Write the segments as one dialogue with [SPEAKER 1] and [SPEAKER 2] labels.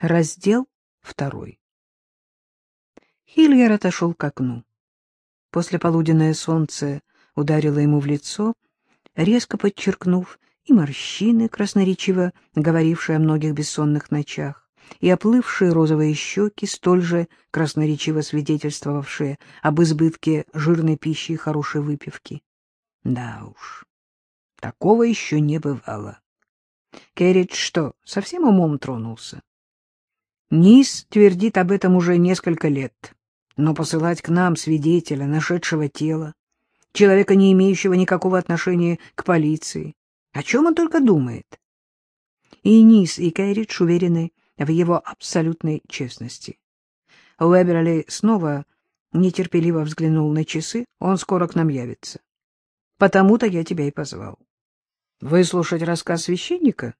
[SPEAKER 1] Раздел второй. Хильгер отошел к окну. После полуденное солнце ударило ему в лицо, резко подчеркнув и морщины, красноречиво говорившие о многих бессонных ночах, и оплывшие розовые щеки, столь же красноречиво свидетельствовавшие об избытке жирной пищи и хорошей выпивки. Да уж, такого еще не бывало. Керридж что, совсем умом тронулся? Низ твердит об этом уже несколько лет, но посылать к нам свидетеля, нашедшего тело, человека, не имеющего никакого отношения к полиции, о чем он только думает? И Низ, и Керридж уверены в его абсолютной честности. Уэберли снова нетерпеливо взглянул на часы, он скоро к нам явится. Потому-то я тебя и позвал. Выслушать рассказ священника?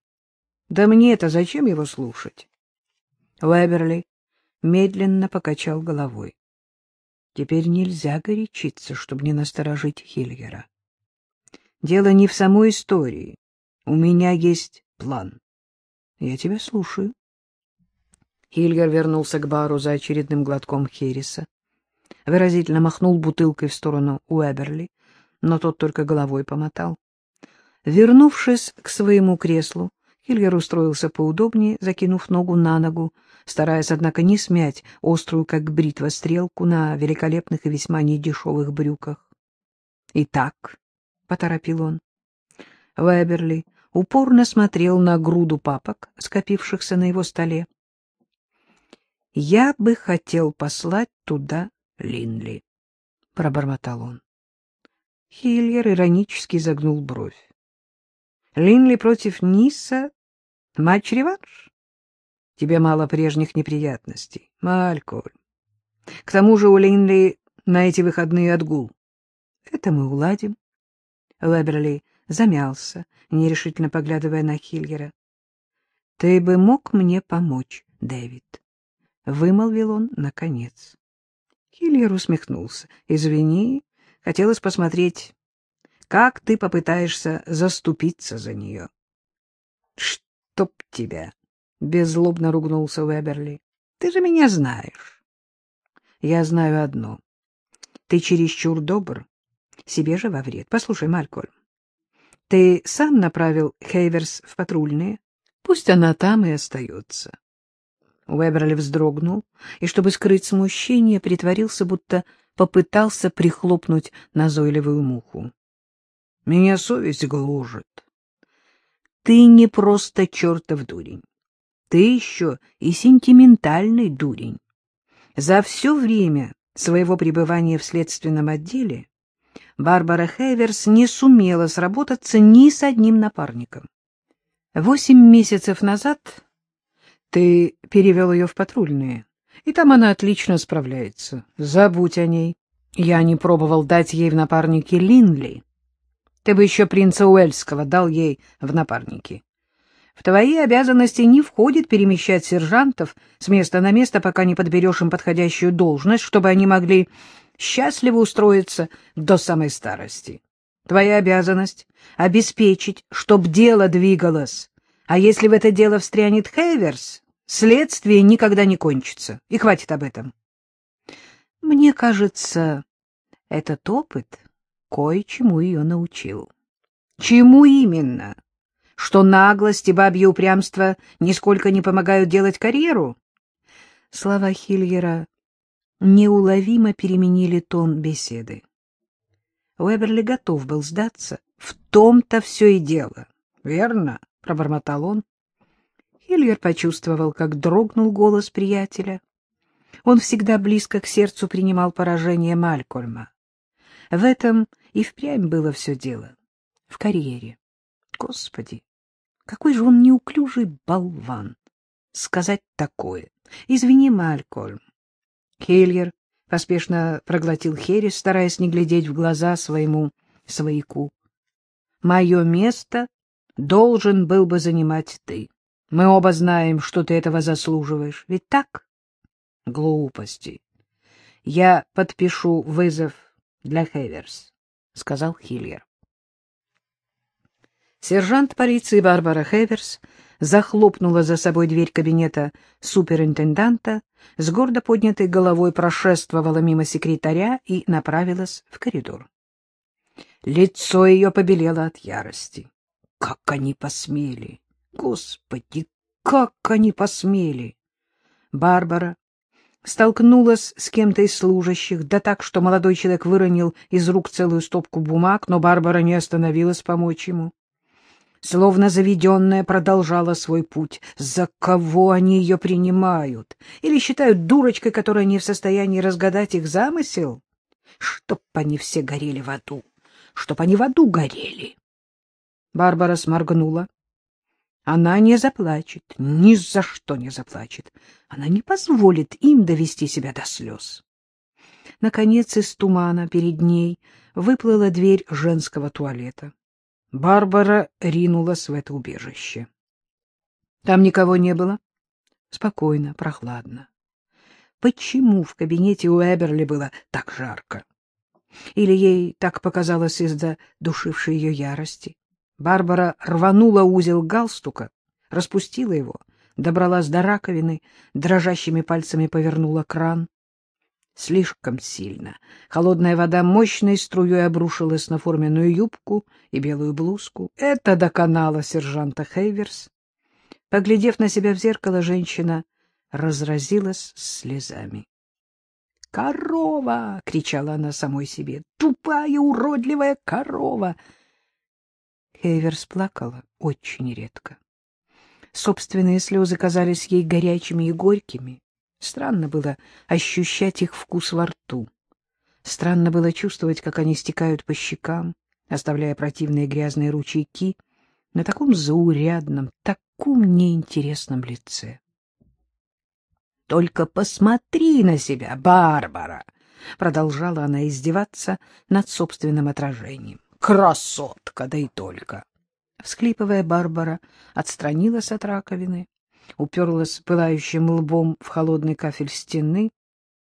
[SPEAKER 1] Да мне-то зачем его слушать? Уэберли медленно покачал головой. Теперь нельзя горячиться, чтобы не насторожить Хильгера. Дело не в самой истории. У меня есть план. Я тебя слушаю. Хильгер вернулся к бару за очередным глотком Хереса. Выразительно махнул бутылкой в сторону Уэберли, но тот только головой помотал. Вернувшись к своему креслу, Хильгер устроился поудобнее, закинув ногу на ногу, стараясь, однако, не смять острую, как бритва, стрелку на великолепных и весьма недешевых брюках. «Итак», — поторопил он, — Веберли упорно смотрел на груду папок, скопившихся на его столе. «Я бы хотел послать туда Линли», — пробормотал он. Хильер иронически загнул бровь. Линли против Ниса? Матч-реванш? Тебе мало прежних неприятностей. Малькольм. К тому же у Линли на эти выходные отгул. Это мы уладим. Веберли замялся, нерешительно поглядывая на Хильгера. — Ты бы мог мне помочь, Дэвид? — вымолвил он наконец. Хильгер усмехнулся. — Извини, хотелось посмотреть как ты попытаешься заступиться за нее? — Чтоб тебя! — беззлобно ругнулся Веберли. — Ты же меня знаешь. — Я знаю одно. Ты чересчур добр, себе же во вред. Послушай, Малькольм, ты сам направил Хейверс в патрульные. Пусть она там и остается. Уэберли вздрогнул и, чтобы скрыть смущение, притворился, будто попытался прихлопнуть назойливую муху. Меня совесть гложет. Ты не просто чертов дурень. Ты еще и сентиментальный дурень. За все время своего пребывания в следственном отделе Барбара Хейверс не сумела сработаться ни с одним напарником. Восемь месяцев назад ты перевел ее в патрульные, и там она отлично справляется. Забудь о ней. Я не пробовал дать ей в напарники Линли. Ты бы еще принца Уэльского дал ей в напарники. В твои обязанности не входит перемещать сержантов с места на место, пока не подберешь им подходящую должность, чтобы они могли счастливо устроиться до самой старости. Твоя обязанность — обеспечить, чтоб дело двигалось, а если в это дело встрянет Хейверс, следствие никогда не кончится, и хватит об этом. Мне кажется, этот опыт кое-чему ее научил. Чему именно? Что наглость и бабье упрямство нисколько не помогают делать карьеру? Слова Хильера неуловимо переменили тон беседы. Уэберли готов был сдаться. В том-то все и дело. — Верно, — пробормотал он. Хильер почувствовал, как дрогнул голос приятеля. Он всегда близко к сердцу принимал поражение Малькольма. В этом и впрямь было все дело. В карьере. Господи, какой же он неуклюжий болван. Сказать такое. Извини, Малькольм. Хельер поспешно проглотил херес, стараясь не глядеть в глаза своему свояку. Мое место должен был бы занимать ты. Мы оба знаем, что ты этого заслуживаешь. Ведь так? Глупости. Я подпишу вызов для Хейверс, — сказал Хильер. Сержант полиции Барбара Хейверс захлопнула за собой дверь кабинета суперинтенданта, с гордо поднятой головой прошествовала мимо секретаря и направилась в коридор. Лицо ее побелело от ярости. Как они посмели! Господи, как они посмели! Барбара столкнулась с кем-то из служащих, да так, что молодой человек выронил из рук целую стопку бумаг, но Барбара не остановилась помочь ему. Словно заведенная продолжала свой путь. За кого они ее принимают? Или считают дурочкой, которая не в состоянии разгадать их замысел? Чтоб они все горели в аду! Чтоб они в аду горели! Барбара сморгнула. Она не заплачет, ни за что не заплачет. Она не позволит им довести себя до слез. Наконец из тумана перед ней выплыла дверь женского туалета. Барбара ринулась в это убежище. Там никого не было. Спокойно, прохладно. Почему в кабинете у Эберли было так жарко? Или ей так показалось из-за душившей ее ярости? Барбара рванула узел галстука, распустила его, добралась до раковины, дрожащими пальцами повернула кран. Слишком сильно. Холодная вода мощной струей обрушилась на форменную юбку и белую блузку. Это доконало сержанта Хейверс. Поглядев на себя в зеркало, женщина разразилась слезами. «Корова!» — кричала она самой себе. «Тупая, уродливая корова!» Хейверс плакала очень редко. Собственные слезы казались ей горячими и горькими. Странно было ощущать их вкус во рту. Странно было чувствовать, как они стекают по щекам, оставляя противные грязные ручейки на таком заурядном, таком неинтересном лице. — Только посмотри на себя, Барбара! — продолжала она издеваться над собственным отражением. — Красотка, да и только! Всклипывая, Барбара отстранилась от раковины, уперлась пылающим лбом в холодный кафель стены.